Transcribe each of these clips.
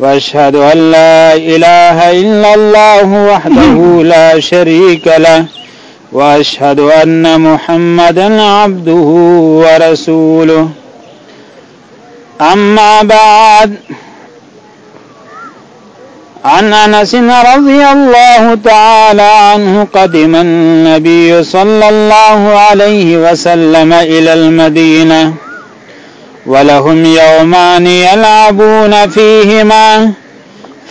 واشهد ان لا اله الا الله وحده لا شريك له واشهد ان محمدا عبده ورسوله اما بعد عن انس رضي الله تعالى عنه قدم النبي صلى الله عليه وسلم الى المدينه ولهم يومان يلعبون فيهما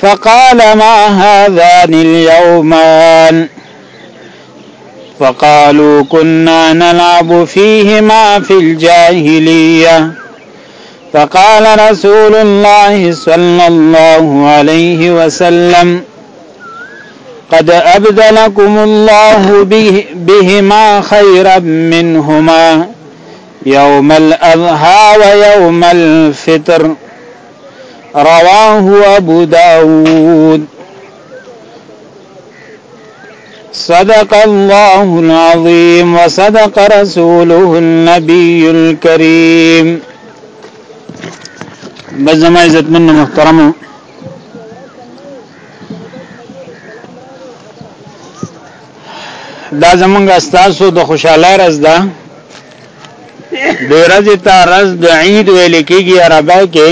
فقال ما هذان اليومان فقالوا كنا نلعب فيهما في الجاهلية فقال رسول الله صلى الله عليه وسلم قد أبدلكم الله به بهما خيرا منهما يوم الأضحى ويوم الفطر رواه أبو داود صدق الله العظيم وصدق رسوله النبي الكريم بزما عزت من محترم دا زمونږ استاسو د خوشاله رز ده د رز ته رز د عید ویل کېږي عربی کې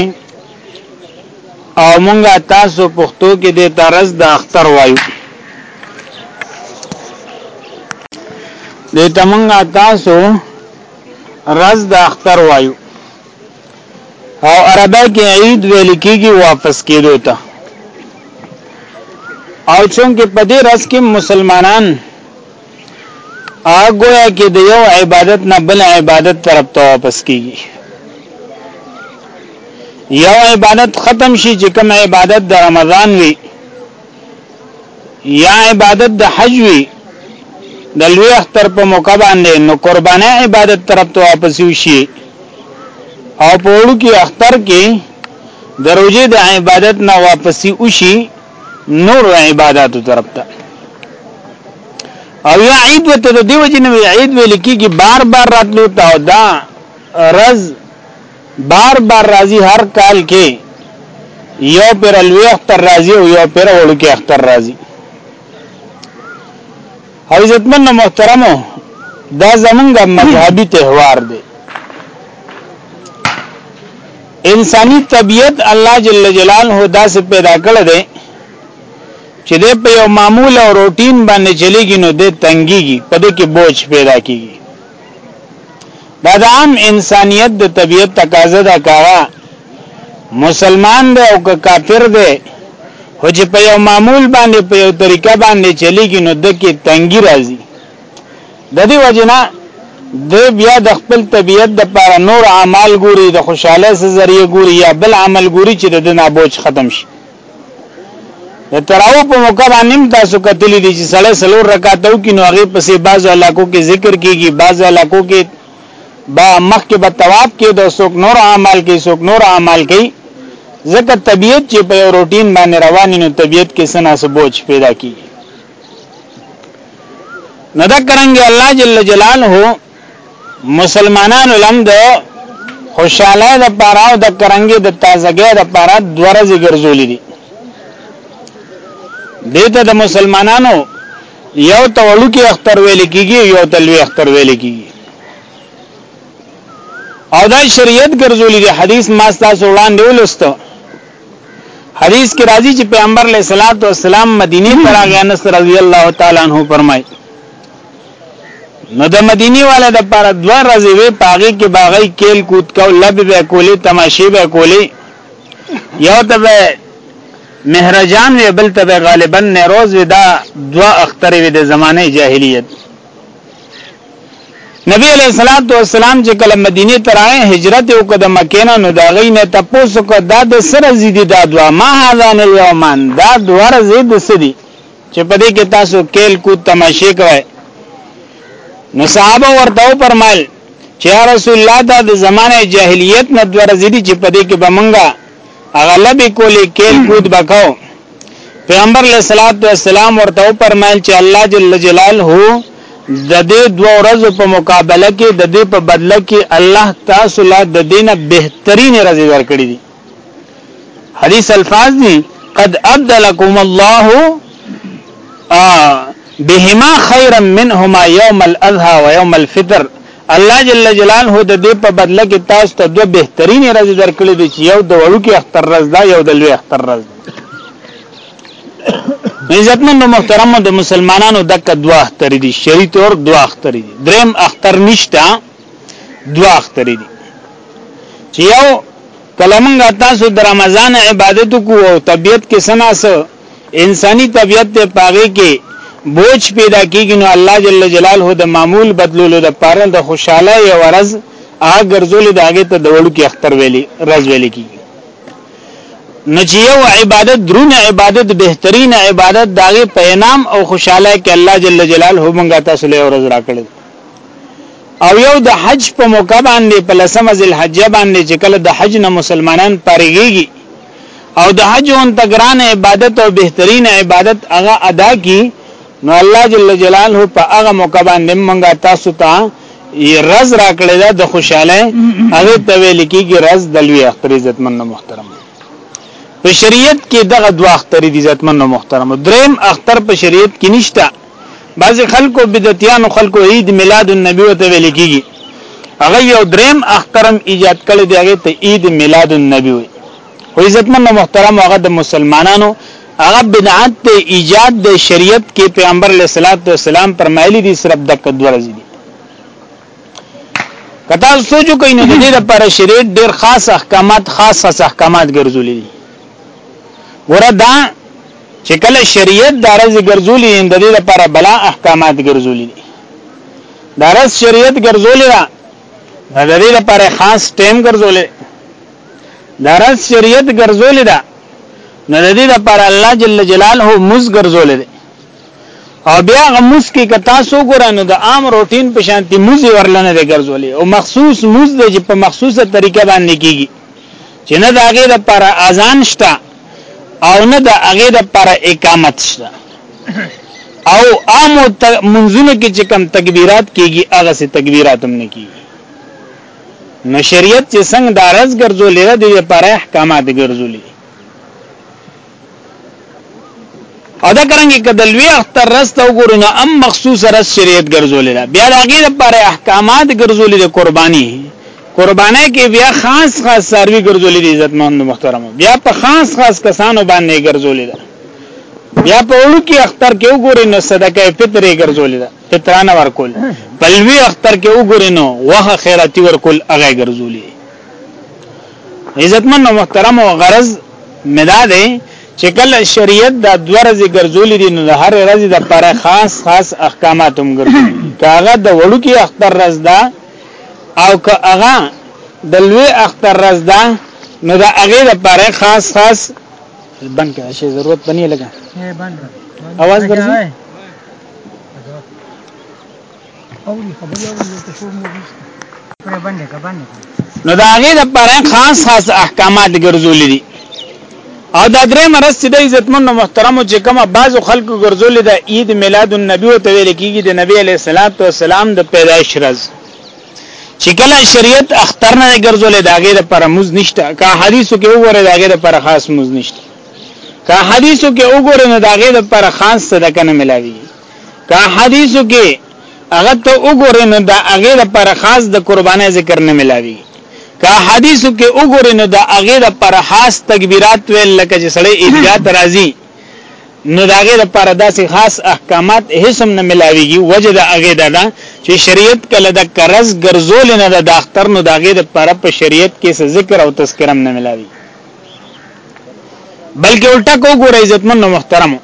او مونږه تاسو پښتو کې د ترز د اختر وایو د تمنګ تاسو رز د اختر وایو او عربی کې عید ویل کېږي واپس کېدو ته او چونکه په دې رس کې مسلمانان هغه کې د یو عبادت نه بل عبادت طرف ته واپس کیږي یو عبادت ختم شي چې کوم عبادت د رمضان وي یا عبادت د حج وی د لوی اختر په موقع باندې نو قربانه عبادت طرف ته واپس وشي او په وړو کې اختر کې د روزې د عبادت نه واپس وشي نور عبادت طرف ته او یا عید وته د دیو جن عید ویل کیږي بار بار راتلو تا دا رز بار بار راځي هر کال کې یو پیر لوی اختر راځي او یو پیر وړوکی اختر راځي او عزتمن محترمو دا زمونږ مذهبي تهوار دی انساني طبیعت الله جل جلاله دا سه پیدا کړ دی چې د په یو معمول او روټین باندې چلیږي نو د تنګيږي په دې کې بوج پیدا کیږي دا د عام انسانیت د طبیعت تقاضا ده کاغه مسلمان دی او که کافر دی خو چې په یو معمول باندې په یو طریقه باندې چلیږي نو د کې تنګي راځي د دې وجنه د بیا د خپل طبیعت د پر نور اعمال ګوري د خوشاله سره ذریعہ ګوري یا بل عمل ګوري چې د نه بوج ختم شي د تراو په موقع باندې هم تاسو کتلی دي چې سړی سلور رکعاتو کې نو هغه پسې بعض علاقو کې ذکر کیږي بعض علاقو کې با مخ کې به طواف کې د څوک نور اعمال کې څوک نور اعمال کې ځکه طبیعت چې په یو روټین باندې روان نو طبیعت کې سنا سبوج پیدا کیږي نو دا کرانګي الله جل جلاله مسلمانانو لم د خوشاله د پاره او د کرنګي د تازګۍ د پاره دورځي ګرځولې دي دته د مسلمانانو یو تولو کې اختر ویل کیږي یو تلوي اختر ویل کیږي او دا شریعت ګرځولې دي حدیث ما تاسو وړاندې ولستو حدیث کې راځي چې پیغمبر علیه الصلاۃ والسلام مدینه ته راغی انس رضی الله تعالی عنہ فرمایي نو د مدینی والا د پاره دوه ورځې وی پاغي کې باغی کېل کوت کو لب به کولی تماشې به کولی یو ته به مهرجان وی بل ته به غالبا نروز وی دا دوه اختر وی د زمانه جاهلیت نبی علیہ الصلوۃ والسلام چې کله مدینه ته راغی هجرت وکړ د مکې نه نو دا غي نه تاسو کو دا د سره زیدی دا دوا ما هاذان الیومان دا دوا زید سدی چې په دې کې تاسو کېل کو تماشې کوي نو صحابه ورته فرمایل چې یا رسول الله دا د زمانه جاهلیت نه درځي دي چې په دې کې بمنګا اغلب کولې کېل کود بکاو پیغمبر علیہ الصلوۃ والسلام ورته فرمایل چې الله جل جلاله د دې دوه ورځو په مقابله کې د دې په بدله کې الله تاسو له د دینه بهترین رزق ورکړي دي حدیث الفاظ دي قد ابدلکم الله بهما خيرا منهما يوم الاضحى ويوم الفطر الله جل جلاله د دې په بدله کې تاسو ته دوه بهترین ورځې درکړې دي چې یو د وړو کې اختر ورځ ده یو د لوی اختر ورځ ده عزتمن محترم د مسلمانانو دک دوه اختر دي شری تور دوه اختر دي دریم اختر نشته دوه اختر دي چې یو کله موږ تاسو د رمضان عبادت کو او طبیعت کې سناسه انساني طبیعت ته پاغي کې بوج پیدا کیږي نو الله جل جلاله د معمول بدلولو د پاره د خوشاله یو ورځ اگر زول داګه ته دوړو کې اختر ویلي رز ویلي کیږي نو چې یو عبادت درون عبادت بهترین عبادت داغه په انعام او خوشاله کې الله جل جلاله مونږه تاسو له ورځ راکړل او یو د حج په موقع باندې په لسمه ذلحجه باندې چې کله د حج نه مسلمانان پارېږي او د حج اون تګران عبادت او بهترین عبادت هغه ادا کی نو الله جل جلاله په هغه موقع باندې مونږه تاسو ته رز را کړی دا د خوشاله هغه ته ویل کیږي رز د لوی اختر عزتمن محترم په شریعت کې دغه دوه اختر دي عزتمن محترم دریم اختر په شریعت کې نشته بعضی خلکو بدعتیانو خلکو عید میلاد النبی وته ویل کیږي هغه یو دریم اخترم ایجاد کړی دی هغه ته عید میلاد النبی وي خو عزتمن او محترم هغه د مسلمانانو هغه بدعت ته ایجاد د شریعت کې پیغمبر علیه الصلاۃ والسلام فرمایلی دي صرف د کدورز دي کته سوچو کوي نو د دې لپاره شریعت ډیر خاص احکامات خاص خاص احکامات ګرځولې دي وردا چې کله شریعت دا رز ګرځولي د دې لپاره بلا احکامات ګرځولي دي دا رز شریعت ګرځولي دا د دې لپاره خاص ټیم ګرځولي دا رز شریعت ګرځولي دا نو د دې لپاره الله جل جلاله مز ګرځولي دي او بیا غموس کې کتا سو ګورانو د عام روټین په شانتي موز ورلنه دي ګرځولي او مخصوص موز د په مخصوصه طریقه باندې کیږي چې نه داګه د پر اذان شته او نه د هغه د پر اقامت شته او عام منځونه کې چې کم تکبیرات کیږي هغه سي تکبیرات هم نه کیږي نو شریعت چې څنګه د عرض ګرځولې ده د پر احکامات ګرځولې او دا کرنګي که د لوی اختر رس ته وګورو نو ام مخصوص رس شریعت ګرځولې ده بیا د هغې لپاره احکامات ګرځولې ده قرباني قربانه کې بیا خاص خاص ساروي ګرځولې دي عزت مند محترم بیا په خاص خاص کسانو باندې ګرځولې ده بیا په وړو کې اختر کې وګورئ نو صدقه فطر یې ګرځولې ده فطرانه ورکول په لوی اختر کې وګورئ نو وه خیراتي ورکول هغه ګرځولې عزت مند محترم او غرض مدا ده چې کله شریعت دا دوه ورځې ګرځولې دي نو د هر ورځې د پر خاص خاص احکامات هم ګرځولي کاغه د وړو کې اختر ورځ ده او که هغه د لوی اختر ورځ ده نو د هغه د پر خاص خاص بند کړه شي ضرورت پني لګا اواز ګرځي نو دا غي د پر خاص خاص احکامات ګرځول دي او دا درې مرز چې د عزتمن محترم چې کومه بعض خلکو ګرځول دي عيد میلاد النبي او تویل کیږي د نبی علی صلوات و سلام د پیدایش ورځ چې کله شریعت اختر نه ګرځول دا غي د پر موز نشته کا حدیثو کې وګوره دا غي د پر خاص موز نشته که حدیثو کې وګورئ نو دا غي د پر خاص صدقه نه ملاوي که حدیثو کې هغه ته وګورې نو دا هغه لپاره خاص د قربانۍ ذکر نه ملاوي که حدیثو کې وګورې نو دا هغه لپاره خاص تکبیرات ویل لکه چې سړی ایجاد راځي نو دا هغه لپاره داسې خاص احکامات هیڅ هم نه ملاويږي وجه دا هغه دا, دا چې شریعت کله د قرض ګرځول نه د داختر نو دا هغه لپاره په شریعت کې څه ذکر او تذکرہ نه ملاوي بلکې الټا کو ګور عزتمن محترمو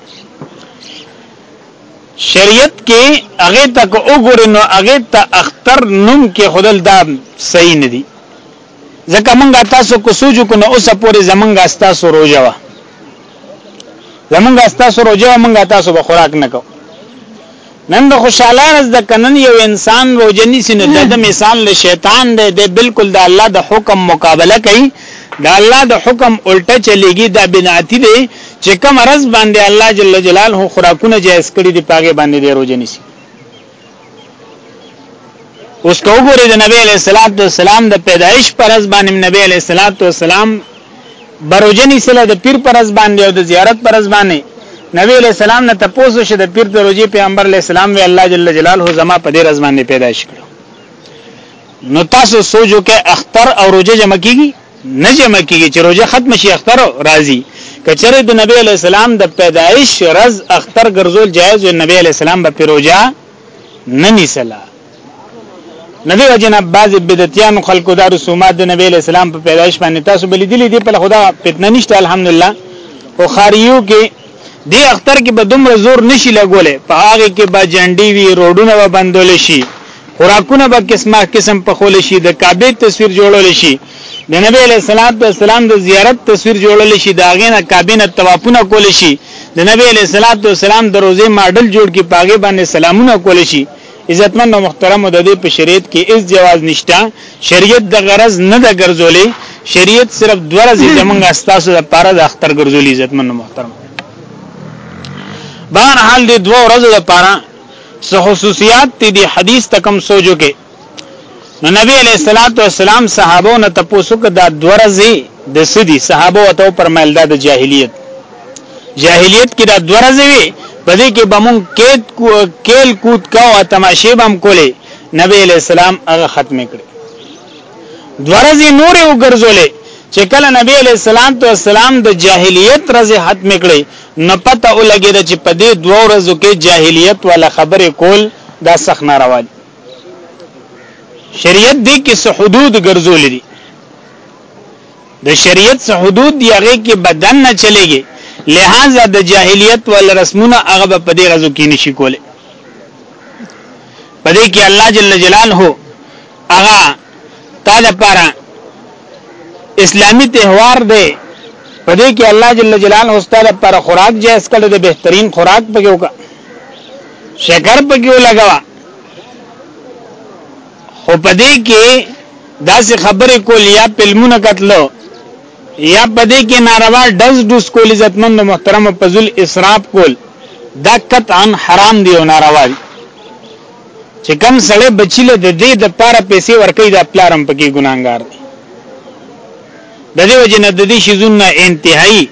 شریعت کې هغه ته کو وګورې نو هغه ته اختر نوم کې خدل دا صحیح نه دی ځکه مونږه تاسو کو سوچو کو نو اوسه پورې زمونږه تاسو روزه وا زمونږه تاسو روزه مونږه تاسو به خوراک نه کو نن د خوشاله رز د کنن یو انسان روزنی سینو د مثال له شیطان دی د بالکل د الله د حکم مقابله کوي د الله د حکم الټه چلیږي د بنعتی دی چې کوم ورځ باندې الله جل جلاله خوراکونه جائز کړی دی پاګه باندې دی روزه نیسی اوس کو ګورې د نبی علیہ الصلوۃ والسلام د پیدایش پر ورځ باندې نبی علیہ الصلوۃ والسلام بروجنی سره د پیر پر ورځ باندې او د زیارت پر ورځ باندې نبی علیہ السلام نه تاسو شه د پیر د روزي پیغمبر علیہ السلام وی الله جل جلاله زما په دې ورځ باندې پیدایش کړو نو تاسو سوچو کې اختر او روزه جمع کیږي نه جمع کیږي چې روزه ختم شي اختر راځي کچره د نبی علی السلام د پیدایش رز اختر ګرځول جایز او نبی علی السلام به پیروجا نه نیسلا ندی وجنه بعض بدعتيان خلکو دا رسومات د نبی علی السلام په پیدایش باندې تاسو بلی دي دي په خدا فتنه نشته الحمدلله او خاریو کې دی اختر کې به دومره زور نشي لګولې په هغه کې به جنډي وي روډونه به بندول شي خوراکونه به قسمه قسم په خول شي د کعبه تصویر جوړول شي د نبی له صلوات و سلام د زیارت تصویر جوړول شي دا غینه کعبه نه توافونه کول شي د نبی له صلوات و سلام د روزه ماډل جوړ کی پاګه باندې سلامونه کول شي عزتمن او محترم د دې په شریعت کې هیڅ جواز نشته شریعت د غرض نه د ګرځولې شریعت صرف دوه ورځې زمونږ استاسو لپاره د اختر ګرځولې عزتمن او محترم بهر حال دې دوه ورځې لپاره څه خصوصیات دي حدیث تکم سوجو کې نو نبی علیه الصلاة والسلام صحابو نه تپوس وکړ دا دوه ورځې د څه دي؟ صحابه ورته وفرمیل دا د جاهلیت جاهلیت کې دا دوه ورځې وي په دې کې به مونږ کېد کېل کود کاو او تماشې به هم کولې نبی علیه السلام هغه ختم کړ دوه ورځې نورې وګرځولې چې کله نبی علیه السلام تو السلام د جاهلیت ورځې ختم کړې نه پته ولګېده چې په دې دوه ورځو کې جاهلیت ولا خبرې کول دا سخت ناروا دي شریعت دې کې څه حدود ګرځول دي د شریعت څه حدود دی هغه کې بدن نه چلےږي لہذا د جاهلیت ول رسمونه هغه په دې غزو کې نشي کوله په دې کې الله جل جلاله هغه تا د پاره اسلامی تهوار دی په دې کې الله جل جلاله استاد پر خوراک جائز کړي د بهترین خوراک پکې وکړه شکر پکې ولګوا خو په دې کې داسې خبرې کول یا فلمونه کتلو یا په دې کې ناروا دز دوس کول عزتمند محترم په ذل اسراف کول دا قطعا حرام دی او ناروا دی چې کم سړی بچی له د دې د پاره پیسې ورکې د پلارم پکې ګناګار دی د دې وجه نه د دې شیزونه انتهایی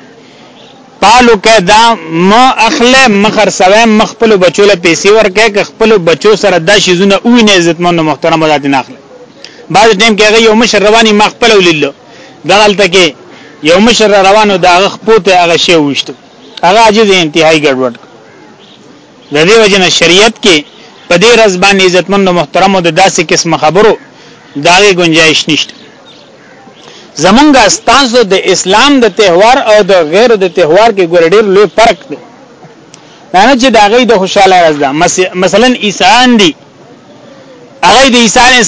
پالو کې دا م اخله مخرسوي مخ خپل بچو له پیسې ورکه ک خپل بچو سره دا شیزونه او نه عزتمن او محترم ذات نه اخله بعد ټیم کې هغه یو مشر رواني مخ خپل ولیدل دغلت کې یو مشر روانو دا غخ پوته هغه شی وشته هغه عجز انتهایی ګډوډ د دې وجنه شریعت کې په دې رزبان عزتمن او محترم او د داسې قسم خبرو داغه گنجائش نشته زمونږ استاسو د اسلام د تهوار او د غیر د تهوار کې ګور ډیر لوی فرق دی دا نه چې دا غي د خوشاله راز ده مثلا عیسایان دي هغه د عیسی علیه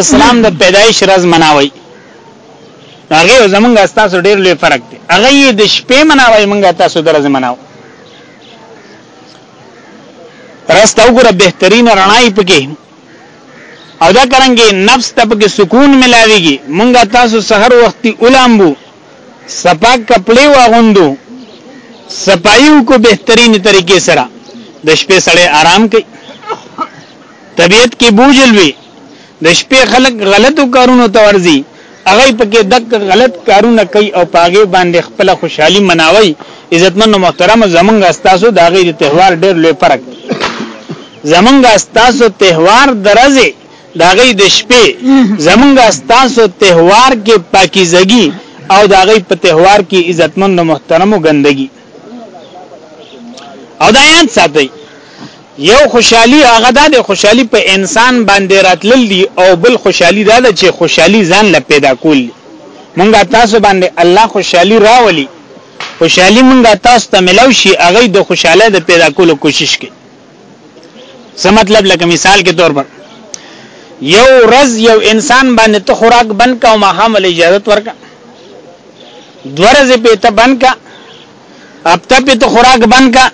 السلام د پیدایش راز مناوي هغه زمونږ استاسو ډیر لوی فرق دی هغه د شپې مناوي مونږه تاسو درز مناو رسته وګوره بهترین رڼای پکې او دا کرنګي نفس ته پکې سکون ملاويږي مونږه تاسو سحر وختي اولامبو سپاک کپړې واغوندو سپایو کو بهترین طریقې سره د شپې سړی آرام کوي طبیعت کې بوجل وي د شپې خلک غلطو کارونو ته ورځي هغه پکې دک غلط کارونه کوي او پاګې باندې خپل خوشحالي مناوي عزتمن او محترم زمونږ استاسو دا غي د تهوار ډېر لوی فرق زمونږ استاسو تهوار درځي دا غي د شپې زمونږ استاسو تهوار کې پاکیزګي او دا غي په تهوار کې عزتمن او محترم ګندګي او دا یاد ساتي یو خوشحالي هغه دا د خوشحالي په انسان باندې راتلل دي او بل خوشحالي دا ده چې خوشحالي ځان له پیدا کول دي مونږه تاسو باندې الله خوشحالي راولي خوشحالي مونږه تاسو ته ملو شي هغه د خوشحالي د پیدا کولو کوشش کوي څه مطلب لکه مثال کې تور پر یو ورځ یو انسان باندې ته خوراک بند کا او ماهم له اجازه ورکا دورځ په ته بند کا هفته په تو خوراک بند کا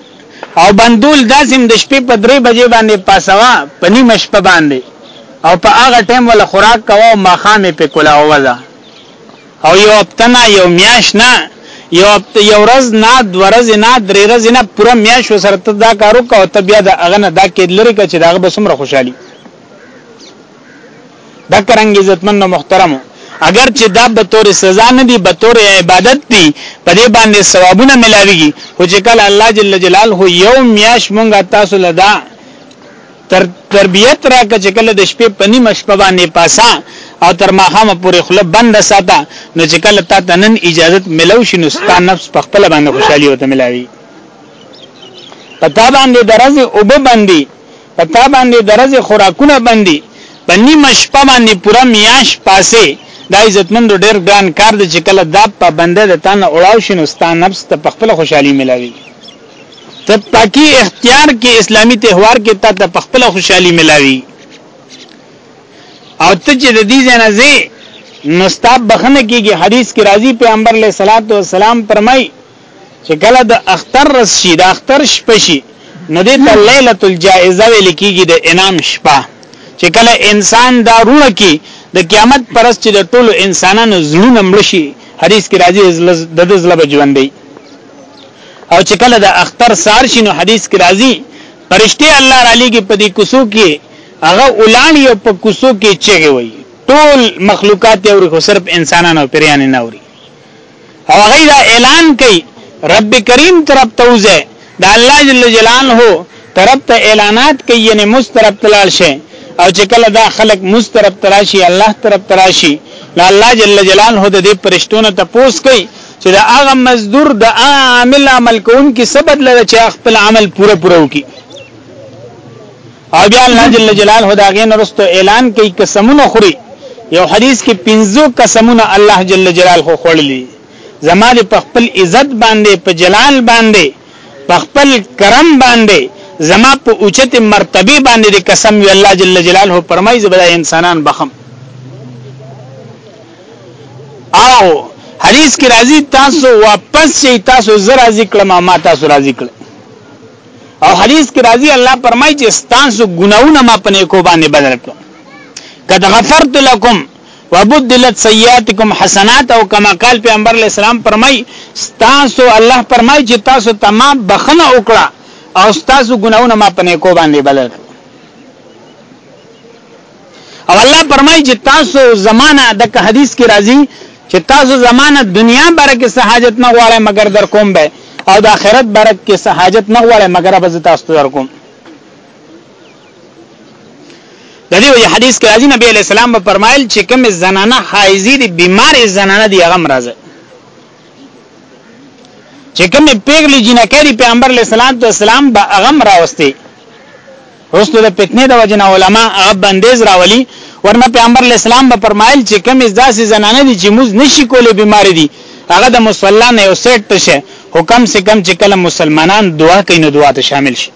او بندول داسم د شپې په درې بجې باندې پاسوا په نیمه شپه باندې او په هغه ټیم ول خوراک کوا او ماخامې په کولا وځه او یو هفته نه یو میاش نه یو هفته یو ورځ نه دو ورځ نه درې ورځ نه پوره میاش وسره ته دا کارو کو ته بیا د اغه نه دا کې لری ک چې دا به سمره خوشحالي دا کرنګ عزتمن او محترم اگر چې دا به تور سزا نه دی به تور عبادت دی په دې باندې ثوابونه ملاويږي خو چې کله الله جل جلاله یو میاش مونږه تاسو لدا تر تربیت را کچ کله د شپې پنی مشپه باندې پاسا او تر ماخامه پورې خله بند ساته نو چې کله تا تنن اجازه ملو شنو ستا نفس په خپل باندې خوشحالي وته ملاوي پتا باندې درز او به باندې په تا باندې د رزې خوراکونه بند دي، په نیمه شپه باندې پوره میاشت پاسې، دا عزتمندو ډېر ګران کار دی چې کله دا پابندی د تا نه اوړاو شي نو ستا نفس ته په خپله خوشحالي ملاوېږي، ته پاکي اختیار کړې، اسلامي تهوار کې تا ته په خپله خوشحالي ملاوېږي او ته چې د دې ځای نه ځې نو ستا بخنه کېږي، حدیث کې راځي پیغمبر علیه السلام فرمایي. چې کله د اختر رس شي د اختر شپه شي نو دې ته ليله الجائزه ویل کیږي د انعام شپه چې کله انسان دا رونه کې د قیامت پرس چې د ټولو انسانانو زړونه مړ شي حدیث کې راځي د د زړه بجوندي او چې کله د اختر سار شي نو حدیث کې راځي پرشته الله علی کې په دې کوسو کې هغه اولانی او په کوسو کې چغي وي ټول مخلوقات او صرف انسانانو پریان نه اوري او هغه دا اعلان کوي رب کریم طرف ته وځي د الله جل جلاله طرف ته اعلانات کوي یعنی مسترب تلال شي او چې کله دا خلق مسترب تراشي الله طرف تراشي نو الله جل جلاله د دې پرشتونه ته پوس کوي چې دا هغه مزدور د عامل عمل کوونکي سبد لره چې خپل عمل پوره پوره وکړي او بیا الله جل جلاله دا غین رستو اعلان کوي قسمونه خوري یو حدیث کې پنځو قسمونه الله جل جلاله خورلي زما دې په خپل عزت باندې په جلال باندې په خپل کرم باندې زما په اوچته مرتبه باندې د قسم وی الله جل جلاله پرمای زبدا انسانان بخم او حدیث کې راځي تاسو واپس شي تاسو زرا ذکر ما ما تاسو راځي کړ او حدیث کې راځي الله فرمایي چې ستاسو ګناونه ما په نیکو باندې بدل کړو قد غفرت لكم وبدلت سیئاتکم حسنات او کما قال پیغمبر علی السلام فرمای تاسو الله فرمای چې تاسو تمام بخنه وکړه او تاسو ګناونه ما پنه کو باندې بدل او الله فرمایي چې تاسو زمانہ د حدیث کې راځي چې تاسو زمانہ دنیا باره کې سہاجت نه غواړئ مګر در کوم به او د آخرت باره کې سہاجت نه غواړئ مګر به تاسو در کوم د دې وجه حدیث کې راځي نبی علی السلام په فرمایل چې کوم زنانه حایزي دي بیمار زنانه دي هغه مرزه چې کومه پیغلی جنکه دی پیغمبر علیه الصلاۃ والسلام به اغم راوستي رسول د فتنې د وجنه علما هغه بندیز راولي ورنه پیغمبر علیه السلام به فرمایل چې کومه داسې زنانه دي چې موز نشي کولې بیماری دي هغه د مصلا نه یو سیټ ته شه حکم سه کم چې کله مسلمانان دعا کوي نو دعا ته شامل شي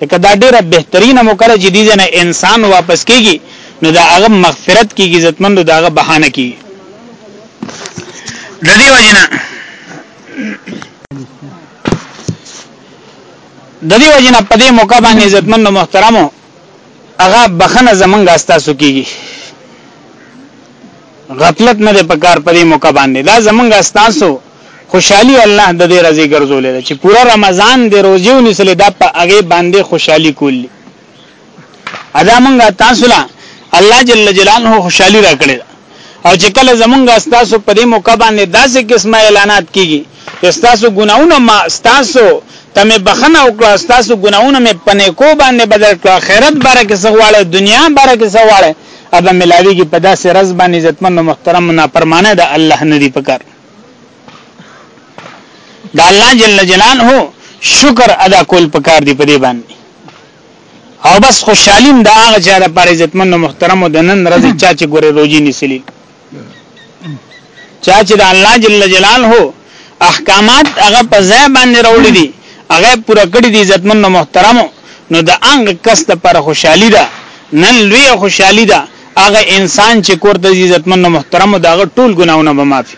ځکه دا ډیره بهترینه موقع ده چې دې ځای نه انسان واپس کیږي نو د هغه مغفرت کیږي عزتمند د هغه بهانه کیږي د دې وجنه د دې وجنه په دې موقع باندې عزتمن او محترمو هغه بخنه زمونږ استاسو کیږي غفلت نه په کار په دې موقع باندې دا زمونږ استاسو خوشحالي الله د دې رضی ګرځولې ده چې پورا رمضان د روزي او نسلې دا په هغه باندې خوشحالي کولی ادا مونږه تاسو لا الله جل جلاله خوشحالي راکړي او چې کله زمونږه تاسو په دې موقع باندې داسې قسمه اعلانات کیږي تاسو ګناونه ما تاسو تمه بخنه او کړه تاسو ګناونه مې پنه کو باندې بدل کړه خیرت باره کې سغواله دنیا باره کې سغواله ابا ملاوی کې پداسې رز باندې عزتمن محترم نه پرمانه ده الله ندی پکار د الله جل جلاله شکر ادا کول پکار دی په دې باندې او بس خوشحالیم د هغه چا د پر عزتمن او محترم د نن ورځې چا چې ګوره روزي نسلی چا چې د الله جل جلاله احکامات هغه په ځای باندې راوړي دي هغه پوره کړی دي عزتمن او محترم نو د انګ کس د پر خوشحالي ده نن لوی خوشحالي ده هغه انسان چې کور ته ځي عزتمن او محترم او داغه ټول ګناونه به معافي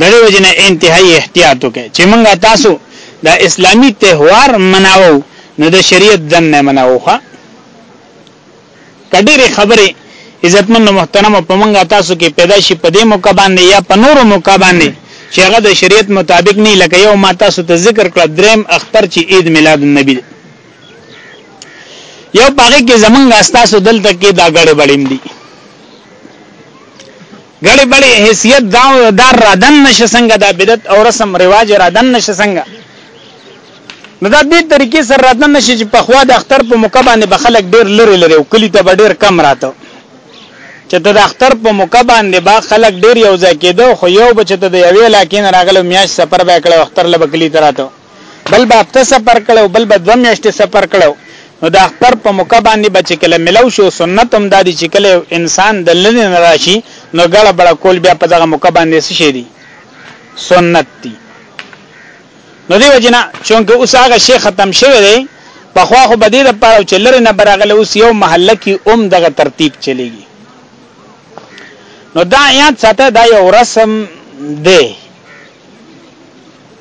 دغه وجنه انتهایی احتیاط وکړي چې موږ تاسو د اسلامی تهوار مناوو نو د شریعت دن نه مناوخه کډيري خبره عزتمن محترم په موږ تاسو کې پیدا شي په دې موقع باندې یا په نورو موقع باندې چې هغه د شریعت مطابق نه لکه یو ما تاسو ته ذکر کړ دریم اختر چې عید میلاد النبی یو پاګه کې زمونږ استاسو دلته کې دا غړې بړې دي غړې بړې حیثیت دا دا رادن نشه څنګه دا بدعت او رسم رواج رادن نشه څنګه نو دا دې طریقې سره رادن نشه چې په خوا د اختر په موقع باندې بخلک ډېر لری لری او کلی ته ډېر کم راته چې د اختر په موقع باندې با خلک ډېر یو ځای کېدو خو یو بچته د یوې علاقې نه راغلو میاش سفر به کړو اختر لبکلی تراته بل به هفته سفر کړو بل به دوه میاشتې سفر کړو نو د اختر په موقع باندې به چې کله ملو شو سنت هم دا دي چې کله انسان د لری نه راشي نو ګړه بړه کول بیا په دغه موقع باندې څه شي دي سنت دي نو دی وجنه چونکه اوس هغه شیخ ختم شوی دی په خوا خو بدی د پاره چې لری نه براغله اوس یو محله کې اوم دغه ترتیب چلیږي نو دا یاد ساته دا یو رسم دی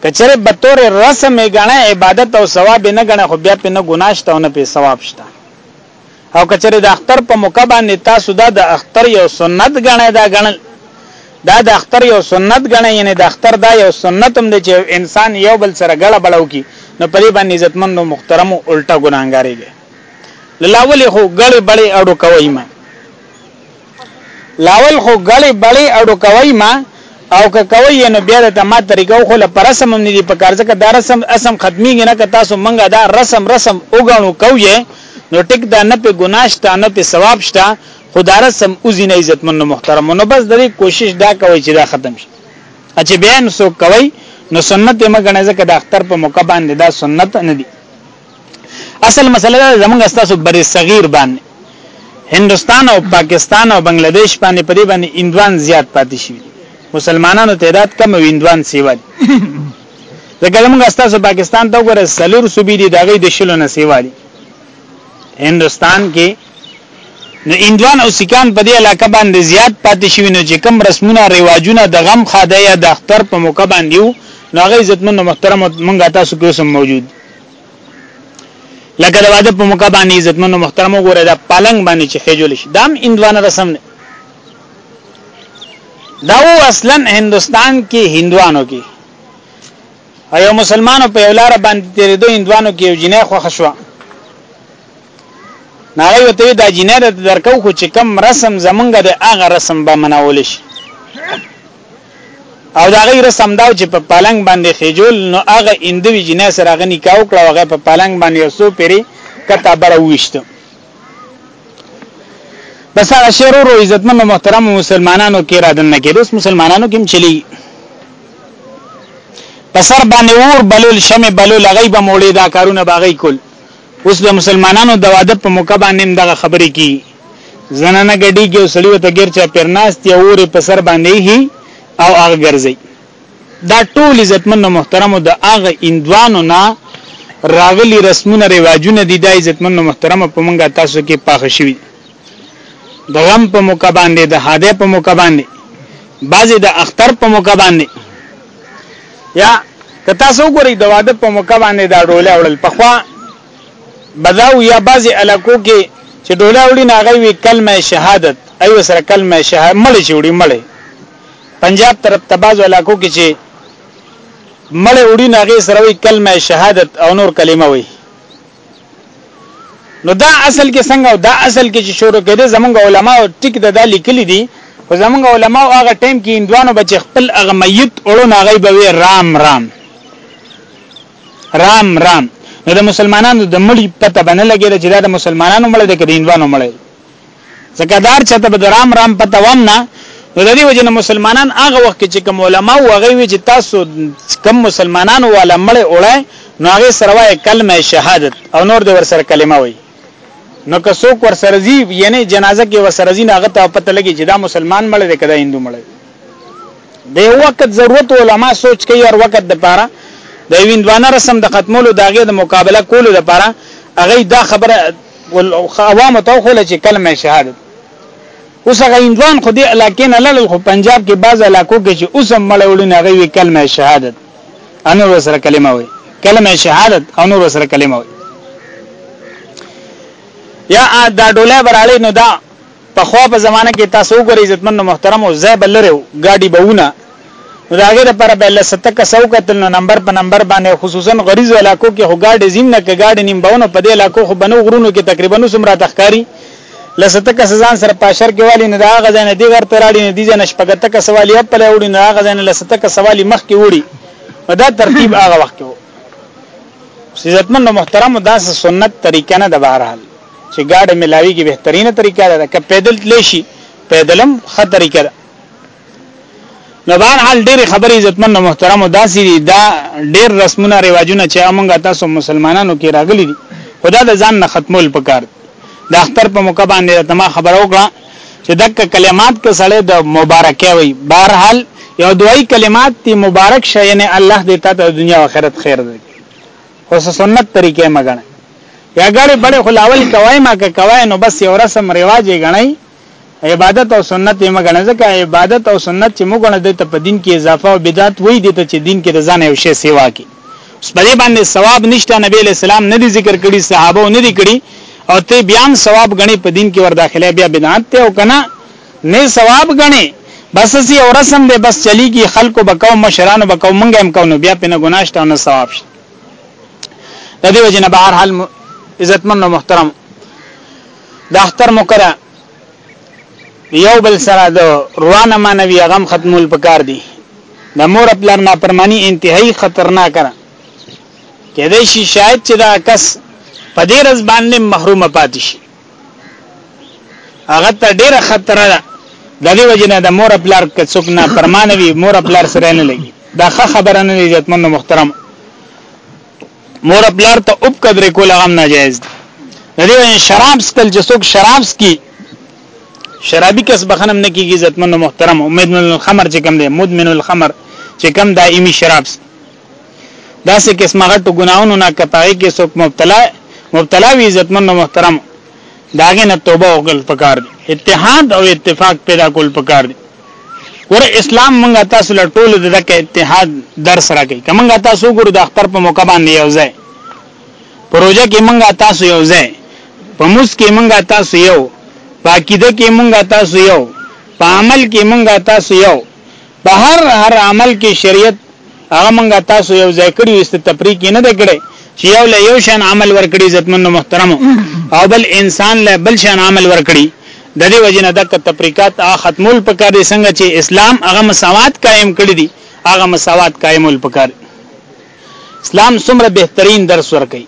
کچره به تور رسم یې غنه عبادت او ثواب نه غنه خو بیا په نه ګناشته او نه په ثواب شته او کچره د اختر په موقع باندې تاسو دا د اختر یو سنت غنه دا غنل دا د اختر یو سنت غنه یعنی د اختر دا یو سنت هم دی چې انسان یو بل سره غړه بلو کی نو په دې باندې عزتمن او محترم او الټا ګناګاریږي لاولې خو غړې بړې اړو کوي ما لاول خو غړې بړې اډو کوي ما او که کوي یې نو بیا ته ما طریقو خو له پرسم هم ندي په کار ځکه دا رسم اسم ختميږي نه که تاسو منګه دا رسم رسم وګڼو کوي نو ټیک دا نه په ګناه شته نه په ثواب شته خو دا رسم اوزینه عزتمن محترم نو بس د دې کوشش دا کوي چې دا ختم شي چې بیا نو سو کوي نو سنت یې مګنه ځکه د اختر په موقع باندې دا سنت نه دي اصل مسله ده زمونږ استاسو بر صغیر باندې هندستان او پاکستان او بنگلاديش باندې په دې باندې اندوان زیات پاتې شي مسلمانانو تعداد کم او اندوان سیوا دي ځکه موږ استاسو پاکستان ته وګوره سلور صوبې دي دغه د شلو نه سیوا دي هندستان کې نو اندوان او سکان په دې علاقه باندې زیات پاتې شوی نو چې کم رسمونه ریواجونه د غم خاده یا د اختر په موقع باندې نو هغه عزتمن محترم مونږه تاسو کې اوسم موجود لکه د واده په موقع باندې عزتمن او محترم وګوره دا پالنګ باندې چې خېجول شي دام اندوانه رسم نه دا و اصلا هندستان کې هندوانو کې ایو مسلمانو په ولاره باندې تیرې دوه هندوانو کې یو جنې خوښ شو ناره یو ته دا جنې درکو خو چې کم رسم زمونږ د اغه رسم به منول شي او دا غي رسم دا چې په پلنګ باندې خېجول نو هغه اندوي جنې سره هغه نکاح وکړه هغه په پلنګ باندې وسو پیری کته بره وښته بس هغه شعر ورو عزتمن محترم مسلمانانو کې را دنه کې روس مسلمانانو کې چلی پسر باندې ور بلول شمه بلول غیب موړي دا کارونه باغی کول اوس د مسلمانانو د واده په موقع باندې دغه خبرې کی زنانه ګډیږي او سړی وته غیر چا پرناست یا اورې په سر باندې هی او هغه ګرځي دا ټول عزتمن او محترم د هغه اندوانو نه راغلي رسمونه رواجونه دي د عزتمن او محترم په منګه تاسو کې پاخ شوی د غم په موقع باندې د حاده په موقع باندې بعضی د اختر په موقع باندې یا که تاسو ګورئ د واده په موقع باندې دا ډوله وړل پخوا بداو یا بعضی علاقو کې چې ډوله وړي ناغي وی کلمه شهادت ایو سره کلمه شهادت مړ چې وړي مړ پنجاب طرف ته بعض علاقو کې چې مړ وړي ناغي سره وی کلمه شهادت او نور کلمه وی نو دا اصل کې څنګه دا اصل کې چې شروع کړي زمونږ علما ټیک د دا لیکلي دي خو زمونږ علما هغه ټیم کې اندوانو بچ خپل اغمیت اړو ناغي به رام رام رام رام نو د مسلمانانو د مړی پته بنه لګیده چې دا د مسلمانانو مړی دی که د هندوانو مړی ځکه دار چاته به د رام رام پته وام نه نو د دې وجه نه مسلمانان هغه وخت چې کوم علما او هغه وی چې تاسو کوم مسلمانانو والا مړی وړای نو هغه سره وای کلمه شهادت او نور د ور سره کلمه وای نو که څوک ور سره زی یعنی جنازه کې ور سره زی نه هغه ته پته لګی چې دا مسلمان مړی دی که دا هندو مړی د یو وخت ضرورت علما سوچ کوي هر وخت د پاره د ویندوانه رسم د ختمولو داغه د مقابله کولو د پاره هغه دا خبره عوام ته خو لچ کلمه شهادت اوس هغه هندوان خو دې علاقې نه لړل خو پنجاب کې بعض علاقو کې چې اوس هم مړولې نه غوي کلمه شهادت انور سره کلمه وي کلمه شهادت انور سره کلمه وي یا دا ډوله براړې نو دا پخوا په زمانه کې تاسو وګورئ عزتمن نو محترم او ځای به لري ګاډي به ونه نو دا غیر پر به الله ست کسو قتل نو نمبر په نمبر باندې خصوصا غریزو علاقو کې خو ګاډي زم نه کې ګاډي نیم بونو په دې علاقو خو بنو غرونو کې تقریبا نو سمرا تخکاری لست کس ځان سره پاشر کې والی نه دا غزا نه دی غر تراړي نه دی ځنه شپګت کس والی په لوړي نه غزا نه لست کس والی مخ کې وړي دا ترتیب هغه وخت کې عزتمن محترم دا سنت طریقه نه د بهرحال چې ګاډي ملاوي کې بهترینه طریقه ده که پیدل تلې شي پیدلم ښه طریقه ده نو بهر حال ډېر خبرې عزتمن او محترم او داسې دي دا ډېر رسمونه رواجونه چې امونګه تاسو مسلمانانو کې راغلي دي خدا د ځان نه ختمول پکار د اختر په موقع باندې تما خبر وکړه چې دک کلمات کې سره د مبارکه وي بهر حال یو دوی کلمات تی مبارک شه یعنی الله دې ته د دنیا او آخرت خیر دی اوس سنت طریقې مګنه یا ګړې بړې خو لاول کوي ما که کوي نو بس یو رسم رواج یې غنئ عبادت او سنت یې مګنه ځکه عبادت او سنت چې موږ نه دته په دین کې اضافه او بدعت وای دي ته چې دین کې د ځان یو شی سیوا کی اوس په دې باندې ثواب نشته نبی له سلام نه دي ذکر کړي صحابه نه دي کړي او ته بیا هم ثواب غني په دین کې ور داخله بیا بدعت ته او کنه نه ثواب ګڼې بس هسې یو رسم دی بس چلیږي خلکو به کوم مشرانو به کوم مونږ هم کوو نو بیا پې نه ګناه شته او نه ثواب شته د دې وجې نه به هر حال عزتمن او محترم د اختر مکره یو بل سره د روانه مانوي غم ختمول پکار دي د مور خپل نافرمانی انتهایی خطرناک را کېدې شي شاید چې دا کس په دې رز باندې محروم پاتې شي هغه ته ډیره خطر ده د دې وجنه د مور پلار کې څوک نه پرمانه وي مور پلار سره نه لګي دا ښه خبره نه دی عزتمن محترم مور پلار ته اوب قدر کول غم ناجایز دی د دې وجنه شراب سکل چې څوک شراب سکي شرابي کس بخنم نه کیږي عزتمن محترم امید من الخمر چې کم دی مدمن الخمر چې کم دایمي شراب سکي داسې قسمه غټو ګناهونو نه کپاغي کې څوک مبتلا مبتلا وي عزتمن او محترم داغه نه توبه وکړ پکار دي اتحاد او اتفاق پیدا کول پکار دي ور اسلام مونږه تاسو له ټولو د دغه اتحاد درس راکې کومه تاسو ګورو د اختر په موقع باندې یو ځای پروژه کې مونږه تاسو یو ځای په موس کې مونږه تاسو یو پاکیده کې مونږه تاسو یو په عمل کې مونږه تاسو یو په هر هر عمل کې شریعت هغه مونږه تاسو یو ځای کړی او است تفریق نه دی کړی چې یو له یو شان عمل ورکړي عزتمن محترم او بل انسان له بل شان عمل ورکړي د دې وجنه د تفریقات ختمول پکار دي څنګه چې اسلام هغه مساوات قائم کړی دي هغه مساوات قائمول پکار اسلام څومره بهترین درس ورکړي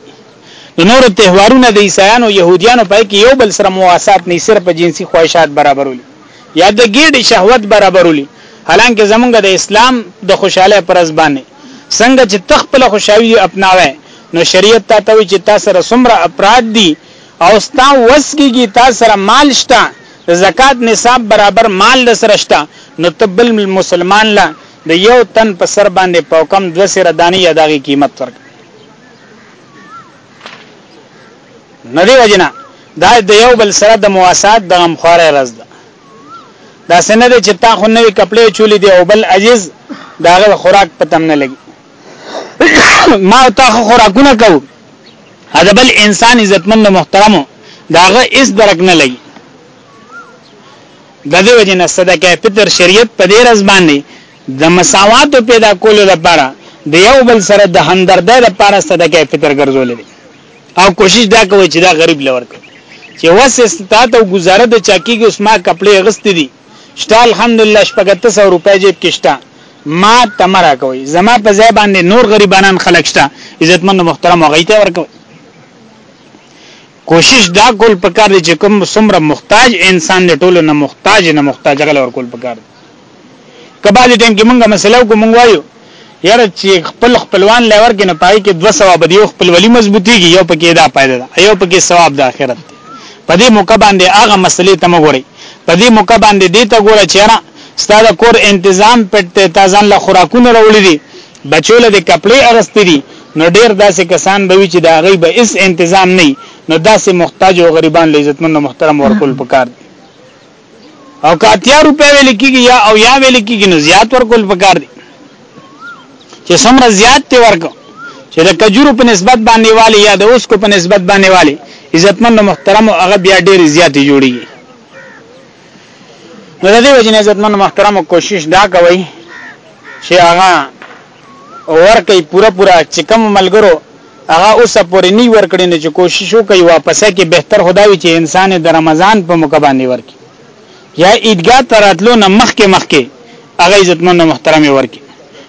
نو نور تهوارونه د عیسایانو يهوديانو په کې یو بل سره مواسات نه صرف جنسي خواهشات برابرول یا د ګیډې شهوت برابرولي حالانکه زمونږ د اسلام د خوشاله پرز باندې څنګه چې تخپل خوشاوي اپناوي نو شریعت ته توي چې تاسو سره سمره افراد دي او ستا وسګيږي تاسو سره مال شته د زکات نصاب برابر مال د سره شته نو تبل مسلمان لا د یو تن په سر باندې په کم دو سره دانی یا دغه قیمت ورک نه دی وجنه دا د یو بل سره د مواسات د غمخوارۍ رز ده دا سنه ده چې تا خو نوې کپړې چولې دي او بل عجز داغه خوراک پتم نه لګي ما او تا خوراکونه کوو دا بل انسان عزتمن او محترم داغه اس درک نه لګي د دې وجه نه صدقه فطر شریعت په دې رز باندې د مساوات پیدا کولو لپاره د یو بل سره د همدردۍ لپاره صدقه فطر ګرځولې او کوشش دا کوي چې دا غریب لور کوي چې وس استطاعت او گزاره د چاکیږي اوس ما کپړې غست دي شته الحمدلله شپږت 100 روپۍ جیب کې شته ما تمرا کوي زما په ځای باندې نور غریبانان خلک شته عزتمن محترم غیته ورکوي کوشش دا کول پکار دي چې کوم سمره محتاج انسان د ټولو نه محتاج نه محتاج غل ور کول پکار دي که بعضې ټیم کې مونږه مسله وکړو مونږ وایو یاره چې خپل خپلوان لور کې نه پای کې دوه ثواب دی یو خپلولي مضبوطیږي یو پکې دا فائدہ ده یو پکې ثواب د آخرت دی په دې موقع باندې هغه مسلې ته مګوري په دې موقع باندې دې ته ګوره چې یاره ستاسو کور تنظیم پټ تازان له خوراکونو راولې دي بچو له کپڑے اغستې دي نو ډیر داسې کسان به وي چې دا غي به اس تنظیم نه نو داسې محتاج او غریبان له عزتمن محترم ورکول پکار دي او که اتیا روپۍ ویل کیږي یا او یا ویل کیږي نو زیات ورکول پکار دي چې څومره زیات ته ورکو چې د کجورو په نسبت باندې والی یا د اوس کو په نسبت باندې والی عزتمن او محترم او هغه بیا ډیر زیات جوړیږي نو د دې وجنه عزتمن محترم کوشش دا کوي چې هغه ورکړي پوره پوره چې کوم ملګرو هغه اوسه پورې نه ورکړي نه چې کوشش وکړي واپسه کې بهتر خداوي چې انسان د رمضان په موقع باندې ورکړي یا عیدګاه تراتلو نه مخکې مخکې هغه عزتمن او محترم ورکړي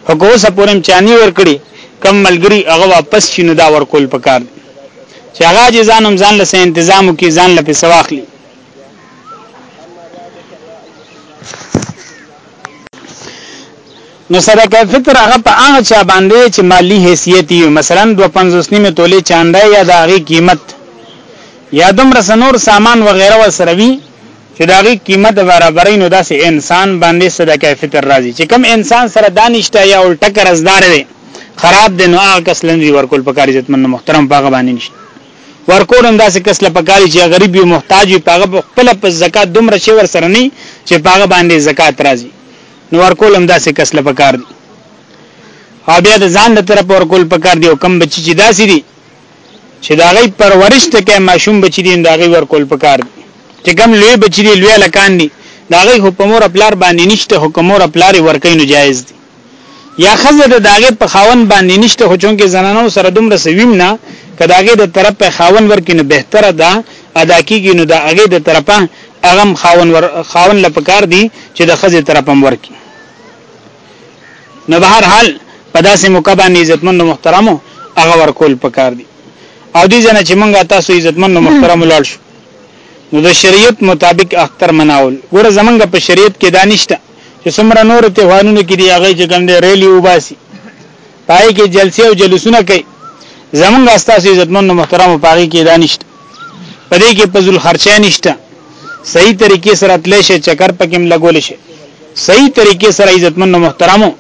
خو اوسه پورې چانی ورکړي کم ملګری هغه واپس شینو دا ورکول پکار دي چې هغه ځانم ځان له تنظیم کې ځان له پیسې واخلي نو صدقه فطر هغه په هغه چا باندې چې مالی حیثیت یې مثلا 250 نیمه تولې چاندای یا د هغه قیمت یا دومره سنور سامان وغیرہ وسره وی چې دا غي قیمت برابرې نو داسې انسان باندې صدقه فطر راځي چې کم انسان سره دانشته یا الټه قرضدار دی خراب دی نو هغه کس لندې ورکول په کار عزت من محترم پاغه باندې نشته ورکول هم داسې کس لپاره کاری چې غریب یو محتاج پاغه خپل په زکات دومره شي ور سره نه چې پاغه باندې زکات راځي نو ورکول هم داسې کس له پکار دي او بیا د ځان د طرف ورکول پکار دي او کم بچی چې داسې دي چې دا غي پرورش ته کې ماشوم بچی دي دا غي ورکول پکار دي چې کم لوی بچی دي لوی لکان دي دا غي حکمور خپلار باندې نشته حکمور خپلار ورکین جایز دي یا خزه د داغه په خاون باندې نشته خو چونکه زنانو سره دومره سویم نه کداغه د طرف په خاون ورکینه بهتره ده ادا کیږي نو د هغه د طرفه هغه خاون ور خاون له پکار دی چې د خزه طرف هم ورکی نو بهر حال په داسې موقع باندې عزتمن او محترمو هغه ورکول پکار دی او دې جنا چې مونږه تاسو عزتمن او محترم لاړ شو نو د شریعت مطابق اختر مناول ګوره زمونږ په شریعت کې دانشته چې څومره نور ته وانونه کې دی هغه چې ګنده ریلی وباسي پای کې جلسې او جلوسونه کوي زمونږ استاسو عزتمن محترم په هغه کې دانشت په دې کې په ذل خرچه نشته صحیح طریقې سره تللی شي چکر پکې هم لګول شي صحیح طریقې سره عزتمن محترمو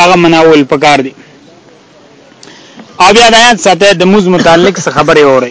هغه مناول پکار دي او بیا د آیات ساته د موز متعلق څه خبره وره